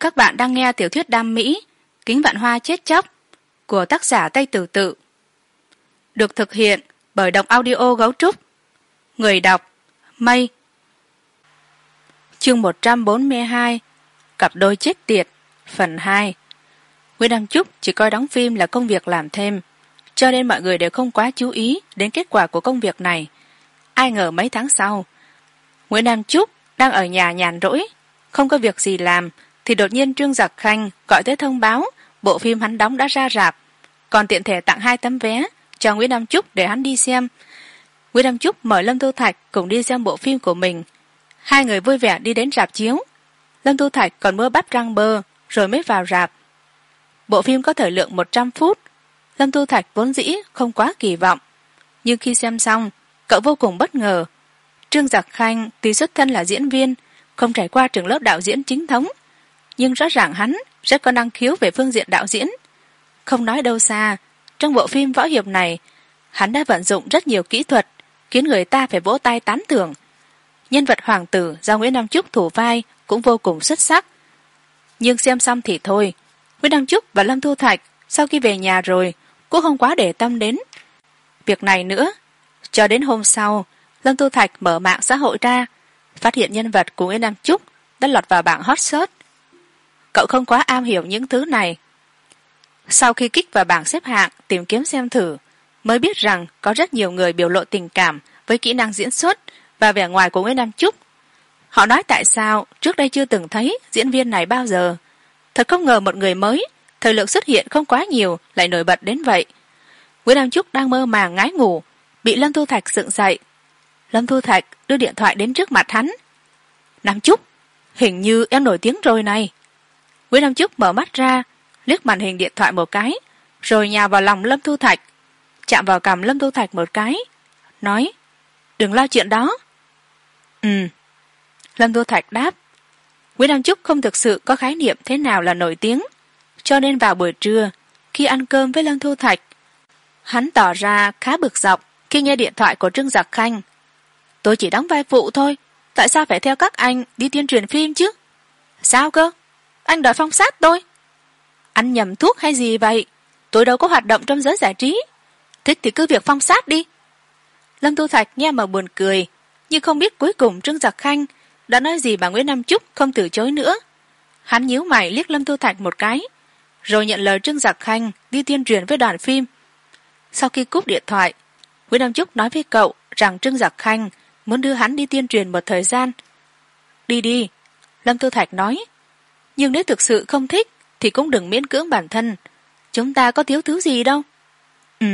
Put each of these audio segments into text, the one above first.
các bạn đang nghe tiểu thuyết đam mỹ, kính vạn hoa chết chóc, của tác giả tây tử tự. Được thực hiện bởi đọc audio gấu trúc. Người đọc, mây. Chương một trăm bốn mươi hai, cặp đôi chết tiệt, phần hai. Nguyễn đăng trúc chỉ coi đóng phim là công việc làm thêm, cho nên mọi người đều không quá chú ý đến kết quả của công việc này. Ai ngờ mấy tháng sau, nguyễn đăng trúc đang ở nhà nhàn rỗi, không có việc gì làm thì đột nhiên trương giặc khanh gọi tới thông báo, bộ phim hắn đóng đã ra rạp, còn tiện thể tặng hai tấm vé cho nguyễn nam trúc để hắn đi xem. Nguyễn nam trúc mời lâm thu thạch cùng đi xem bộ phim của mình. Hai người vui vẻ đi đến rạp chiếu. Lâm thu thạch còn mưa bắp răng bơ, rồi mới vào rạp. Bộ phim có thời lượng một trăm phút. Lâm thu thạch vốn dĩ không quá kỳ vọng. Nhưng khi xem xong, cậu vô cùng bất ngờ. Trương giặc khanh tuy xuất thân là diễn viên, không trải qua trường lớp đạo diễn chính thống nhưng rõ ràng hắn rất có năng khiếu về phương diện đạo diễn. Không nói đâu xa, trong bộ phim võ hiệp này, hắn đã vận dụng rất nhiều kỹ thuật khiến người ta phải vỗ tay tán thưởng. Nhân vật hoàng tử do nguyễn nam trúc thủ vai cũng vô cùng xuất sắc. Nhưng xem xong thì thôi, nguyễn nam trúc và lâm thu thạch sau khi về nhà rồi cũng không quá để tâm đến việc này nữa. Cho đến hôm sau, lâm thu thạch mở mạng xã hội ra, phát hiện nhân vật của nguyễn nam trúc đã lọt vào bảng hot search cậu không quá am hiểu những thứ này. Sau khi kích vào bảng xếp hạng tìm kiếm xem thử, mới biết rằng có rất nhiều người biểu lộ tình cảm với kỹ năng diễn xuất và vẻ ngoài của nguyễn nam trúc. Họ nói tại sao trước đây chưa từng thấy diễn viên này bao giờ. Thật không ngờ một người mới, thời lượng xuất hiện không quá nhiều, lại nổi bật đến vậy. Nguyễn nam trúc đang mơ màng ngái ngủ, bị lâm thu thạch dựng dậy. Lâm thu thạch đưa điện thoại đến trước mặt hắn. Nam trúc, hình như em nổi tiếng rồi này nguyễn nam chức mở mắt ra, liếc màn hình điện thoại một cái, rồi nhào vào lòng lâm thu thạch, chạm vào cằm lâm thu thạch một cái, nói, đừng lo chuyện đó. Ừ. Lâm thu thạch đáp nguyễn nam trúc không thực sự có khái niệm thế nào là nổi tiếng, cho nên vào buổi trưa, khi ăn cơm với lâm thu thạch, hắn tỏ ra khá bực dọc khi nghe điện thoại của trương giặc khanh. Tôi chỉ đóng vai phụ thôi, tại sao phải theo các anh đi tuyên truyền phim chứ? Sao cơ? Anh đòi phong sát tôi. Anh nhầm thuốc hay gì vậy? Tôi đâu có hoạt động trong giới giải trí. Thích thì cứ việc phong sát đi. Lâm thu thạch nghe mà buồn cười, nhưng không biết cuối cùng trương giặc khanh đã nói gì bà nguyễn nam trúc không từ chối nữa. Hắn nhíu mày liếc lâm thu thạch một cái, rồi nhận lời trương giặc khanh đi tuyên truyền với đoàn phim. Sau khi cúp điện thoại, nguyễn nam trúc nói với cậu rằng trương giặc khanh muốn đưa hắn đi tuyên truyền một thời gian. Đi đi, lâm thu thạch nói nhưng nếu thực sự không thích, thì cũng đừng miễn cưỡng bản thân. Chúng ta có thiếu thứ gì đâu. Ừ.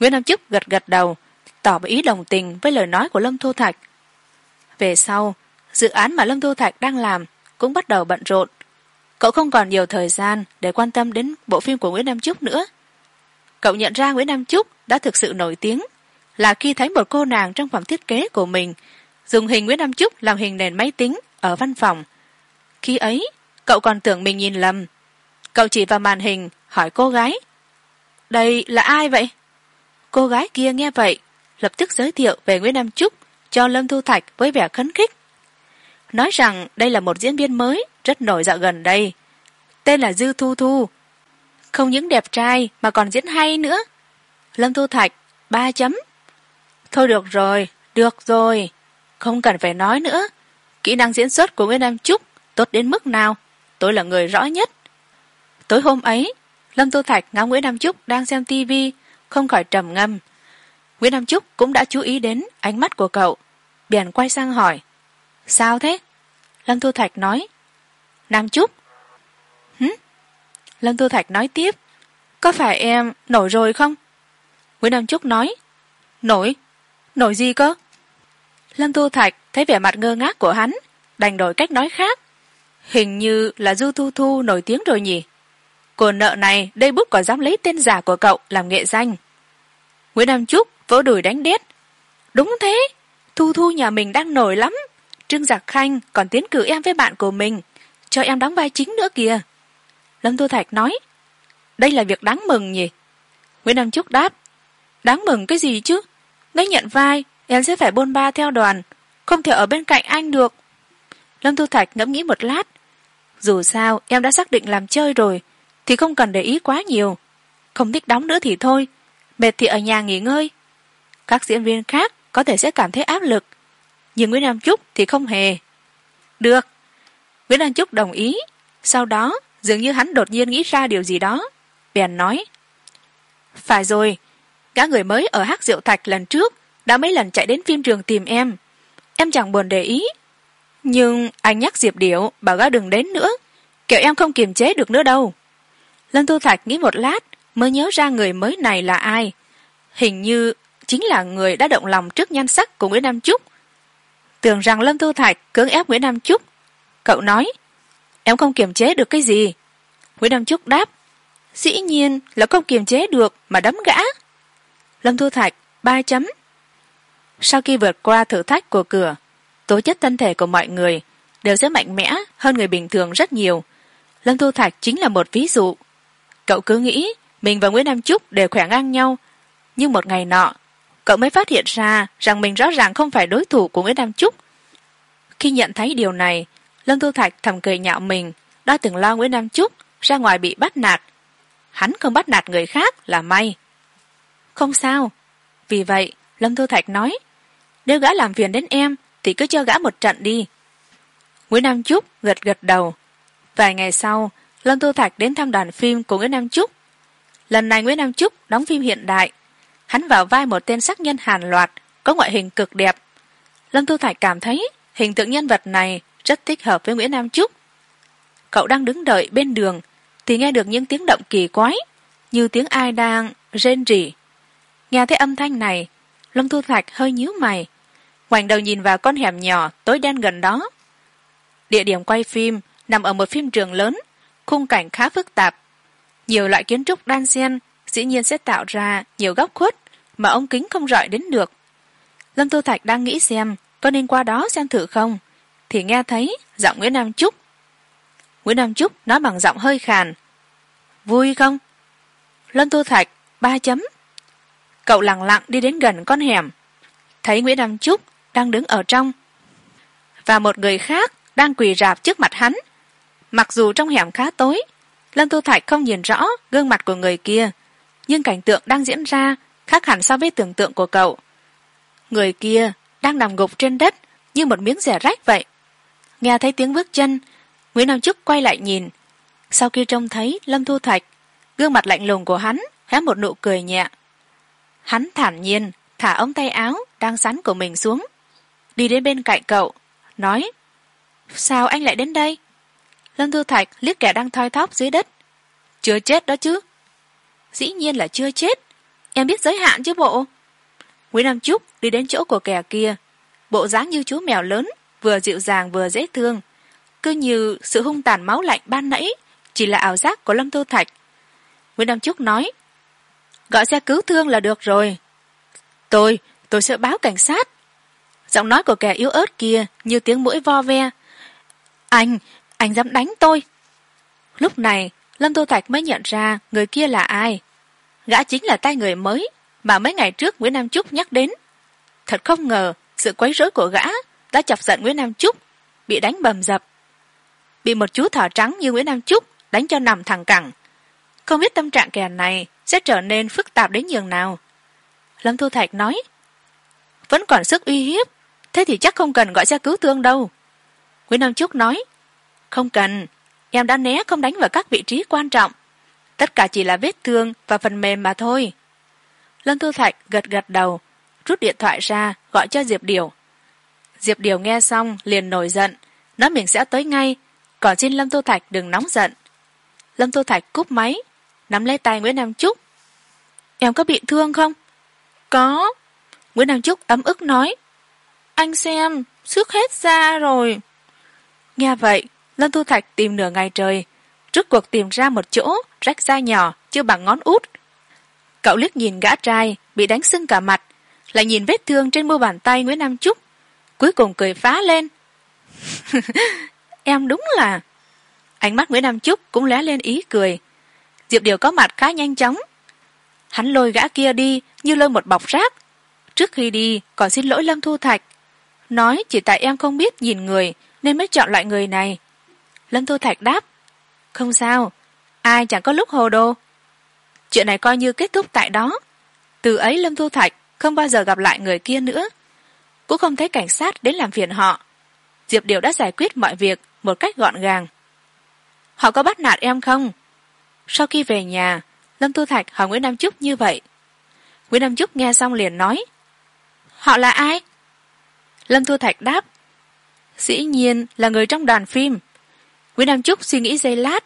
Nguyễn nam chức gật gật đầu, tỏ ý đồng tình với lời nói của lâm thu thạch. Về sau, dự án mà lâm thu thạch đang làm cũng bắt đầu bận rộn. Cậu không còn nhiều thời gian để quan tâm đến bộ phim của nguyễn nam trúc nữa. Cậu nhận ra nguyễn nam trúc đã thực sự nổi tiếng, là khi thấy một cô nàng trong phòng thiết kế của mình dùng hình nguyễn nam trúc làm hình nền máy tính ở văn phòng. Khi ấy cậu còn tưởng mình nhìn lầm. Cậu chỉ vào màn hình, hỏi cô gái. Đây là ai vậy? Cô gái kia nghe vậy, lập tức giới thiệu về nguyễn nam trúc cho lâm thu thạch với vẻ khấn khích. Nói rằng đây là một diễn viên mới, rất nổi dạo gần đây. Tên là dư thu thu. Không những đẹp trai mà còn diễn hay nữa. Lâm thu thạch, ba chấm. Thôi được rồi được rồi. Không cần phải nói nữa. Kỹ năng diễn xuất của nguyễn nam trúc tốt đến mức nào? Tôi là người rõ nhất. Tối hôm ấy, lâm tô thạch ngắm nguyễn nam trúc đang xem tv không khỏi trầm ngâm. Nguyễn nam trúc cũng đã chú ý đến ánh mắt của cậu, bèn quay sang hỏi, sao thế? Lâm tô thạch nói, nam trúc hứ lâm tô thạch nói tiếp, có phải em nổi rồi không? Nguyễn nam trúc nói, nổi nổi gì cơ? Lâm tô thạch thấy vẻ mặt ngơ ngác của hắn, đành đổi cách nói khác hình như là du thu thu nổi tiếng rồi nhỉ? Cô nợ này, đây bút còn dám lấy tên giả của cậu làm nghệ danh. Nguyễn nam trúc vỗ đùi đánh đét đúng thế, thu thu nhà mình đang nổi lắm. Trương giặc khanh còn tiến cử em với bạn của mình, cho em đóng vai chính nữa kìa. Lâm thu thạch nói, đây là việc đáng mừng nhỉ? Nguyễn nam trúc đáp, đáng mừng cái gì chứ? Nếu nhận vai, em sẽ phải bôn ba theo đoàn, không thể ở bên cạnh anh được lâm thu thạch ngẫm nghĩ một lát. Dù sao, em đã xác định làm chơi rồi, thì không cần để ý quá nhiều. Không thích đóng nữa thì thôi. Mệt thì ở nhà nghỉ ngơi. Các diễn viên khác có thể sẽ cảm thấy áp lực, nhưng nguyễn nam trúc thì không hề. Được. Nguyễn nam trúc đồng ý. Sau đó, dường như hắn đột nhiên nghĩ ra điều gì đó. Bèn nói, phải rồi, gã người mới ở hát rượu thạch lần trước đã mấy lần chạy đến phim trường tìm em. Em chẳng buồn để ý nhưng anh nhắc diệp điệu bảo gã đừng đến nữa. Kiểu em không kiềm chế được nữa đâu. Lâm thu thạch nghĩ một lát, mới nhớ ra người mới này là ai. Hình như chính là người đã động lòng trước nhan sắc của nguyễn nam trúc tưởng rằng lâm thu thạch cưỡng ép nguyễn nam trúc cậu nói, em không kiềm chế được cái gì. Nguyễn nam trúc đáp, dĩ nhiên là không kiềm chế được mà đấm gã. Lâm thu thạch ba chấm. Sau khi vượt qua thử thách của cửa tố chất thân thể của mọi người đều sẽ mạnh mẽ hơn người bình thường rất nhiều. Lâm thu thạch chính là một ví dụ. Cậu cứ nghĩ mình và nguyễn nam trúc đều khỏe ngang nhau, nhưng một ngày nọ, cậu mới phát hiện ra rằng mình rõ ràng không phải đối thủ của nguyễn nam trúc khi nhận thấy điều này, lâm thu thạch thầm cười nhạo mình, đã từng lo nguyễn nam trúc ra ngoài bị bắt nạt. Hắn không bắt nạt người khác là may. Không sao. Vì vậy, lâm thu thạch nói, nếu gã làm phiền đến em thì cứ cho gã một trận đi. Nguyễn nam trúc gật gật đầu. Vài ngày sau, lâm tu thạch đến thăm đoàn phim của nguyễn nam trúc lần này nguyễn nam trúc đóng phim hiện đại. Hắn vào vai một tên sắc nhân hàn loạt, có ngoại hình cực đẹp. Lâm tu thạch cảm thấy hình tượng nhân vật này rất thích hợp với nguyễn nam trúc cậu đang đứng đợi bên đường thì nghe được những tiếng động kỳ quái, như tiếng ai đang rên rỉ. Nghe thấy âm thanh này, lâm thu thạch hơi nhíu mày ngoảnh đầu nhìn vào con hẻm nhỏ, tối đen gần đó. Địa điểm quay phim nằm ở một phim trường lớn, khung cảnh khá phức tạp. Nhiều loại kiến trúc đan xen, dĩ nhiên sẽ tạo ra nhiều góc khuất mà ông kính không rọi đến được. Lâm tu thạch đang nghĩ xem có nên qua đó xem thử không, thì nghe thấy giọng nguyễn nam trúc. Nguyễn nam trúc nói bằng giọng hơi khàn. Vui không? Lâm tu thạch ba chấm. Cậu lẳng lặng đi đến gần con hẻm. Thấy nguyễn nam trúc đang đứng ở trong. Và một người khác đang quỳ rạp trước mặt hắn. Mặc dù trong hẻm khá tối, lâm thu thạch không nhìn rõ gương mặt của người kia, nhưng cảnh tượng đang diễn ra khác hẳn so với tưởng tượng của cậu. Người kia đang nằm gục trên đất như một miếng rẻ rách vậy. Nghe thấy tiếng bước chân, nguyễn nam trúc quay lại nhìn. Sau khi trông thấy lâm thu thạch, gương mặt lạnh lùng của hắn hé một nụ cười nhẹ. Hắn thản nhiên thả ống tay áo đang sắn của mình xuống đi đến bên cạnh cậu, nói, sao anh lại đến đây? Lâm thu thạch liếc kẻ đang thoi thóp dưới đất. Chưa chết đó chứ? Dĩ nhiên là chưa chết. Em biết giới hạn chứ bộ? Nguyễn nam trúc đi đến chỗ của kẻ kia. Bộ dáng như chú mèo lớn, vừa dịu dàng vừa dễ thương. Cứ như sự hung tàn máu lạnh ban nãy, chỉ là ảo giác của lâm thu thạch. Nguyễn nam trúc nói, gọi xe cứu thương là được rồi. Tôi tôi sẽ báo cảnh sát giọng nói của kẻ yếu ớt kia như tiếng mũi vo ve. Anh anh dám đánh tôi. Lúc này, lâm tô thạch mới nhận ra người kia là ai. Gã chính là tay người mới mà mấy ngày trước nguyễn nam trúc nhắc đến. Thật không ngờ, sự quấy rối của gã đã chọc giận nguyễn nam trúc bị đánh bầm dập. Bị một chú thỏ trắng như nguyễn nam trúc đánh cho nằm thẳng cẳng. Không biết tâm trạng kẻ này sẽ trở nên phức tạp đến nhường nào. Lâm thu thạch nói, vẫn còn sức uy hiếp thế thì chắc không cần gọi xe cứu thương đâu. Nguyễn nam trúc nói, không cần, em đã né không đánh vào các vị trí quan trọng. Tất cả chỉ là vết thương và phần mềm mà thôi. Lâm thu thạch gật gật đầu, rút điện thoại ra, gọi cho diệp điều. Diệp điều nghe xong liền nổi giận, nói mình sẽ tới ngay, còn xin lâm thu thạch đừng nóng giận. Lâm thu thạch cúp máy, nắm lấy tay nguyễn nam trúc em có bị thương không? Có. Nguyễn nam trúc ấm ức nói anh xem sức hết ra rồi. Nghe vậy lâm thu thạch tìm nửa ngày trời. Rút cuộc tìm ra một chỗ, rách da nhỏ, chưa bằng ngón út. Cậu liếc nhìn gã trai, bị đánh sưng cả mặt. Lại nhìn vết thương trên mu bàn tay nguyễn nam trúc. Cuối cùng cười phá lên. Em đúng là. Ánh mắt nguyễn nam trúc cũng lóe lên ý cười. Diệp điều có mặt khá nhanh chóng. Hắn lôi gã kia đi, như lôi một bọc rác. Trước khi đi, còn xin lỗi lâm thu thạch nói chỉ tại em không biết nhìn người, nên mới chọn loại người này. Lâm thu thạch đáp, không sao, ai chẳng có lúc hồ đồ. Chuyện này coi như kết thúc tại đó. Từ ấy lâm thu thạch không bao giờ gặp lại người kia nữa. Cũng không thấy cảnh sát đến làm phiền họ. Diệp điều đã giải quyết mọi việc một cách gọn gàng. Họ có bắt nạt em không? Sau khi về nhà, lâm thu thạch hỏi nguyễn nam trúc như vậy. Nguyễn nam trúc nghe xong liền nói, họ là ai? Lâm thu thạch đáp, dĩ nhiên là người trong đoàn phim. Nguyễn nam trúc suy nghĩ giây lát.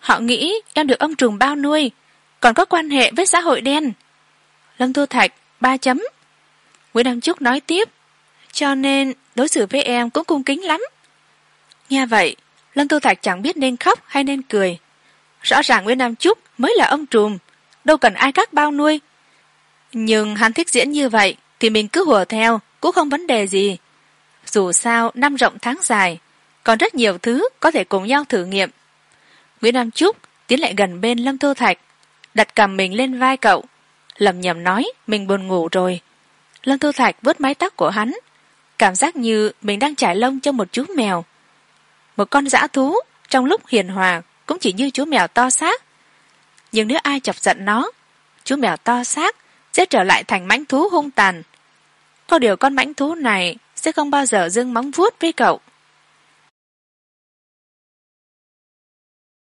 Họ nghĩ em được ông trùng bao nuôi, còn có quan hệ với xã hội đen. Lâm thu thạch ba chấm. Nguyễn nam trúc nói tiếp, cho nên đối xử với em cũng cung kính lắm. Nghe vậy, lâm thu thạch chẳng biết nên khóc hay nên cười. Rõ ràng nguyễn nam trúc mới là ông trùm, đâu cần ai các bao nuôi. Nhưng hắn thích diễn như vậy thì mình cứ hùa theo cũng không vấn đề gì. Dù sao, năm rộng tháng dài, còn rất nhiều thứ có thể cùng nhau thử nghiệm. Nguyễn nam trúc tiến lại gần bên lâm thu thạch, đặt cầm mình lên vai cậu. Lầm nhầm nói, mình buồn ngủ rồi. Lâm thu thạch vớt mái tóc của hắn, cảm giác như mình đang trải lông cho một chú mèo. Một con dã thú, trong lúc hiền hòa, cũng chỉ như chú mèo to xác. Nhưng nếu ai chọc giận nó, chú mèo to xác sẽ trở lại thành mãnh thú hung tàn có điều con mãnh thú này sẽ không bao giờ dương móng vuốt với cậu.